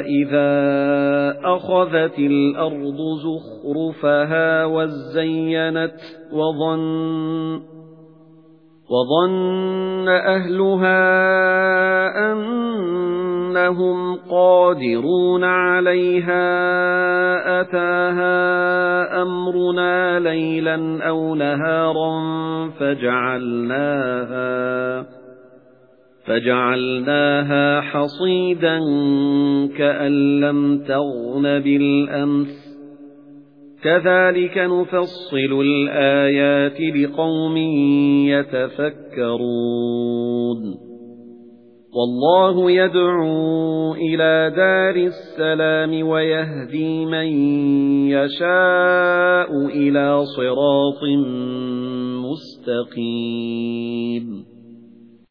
إذا أخذت الأرض زخرفها وزينت وظن وظن أهلها أنهم قادرون عليها أتاها أمرنا ليلا أو نهارا فجعلناها فجعلناها حصيدا كأن لم تغن بالأمس. كَذَلِكَ نُفَصِّلُ الْآيَاتِ لِقَوْمٍ يَتَفَكَّرُونَ. وَاللَّهُ يَدْعُو إِلَى دَارِ السَّلَامِ وَيَهْدِي مَن يَشَاءُ إِلَى صِرَاطٍ مُّسْتَقِيمٍ.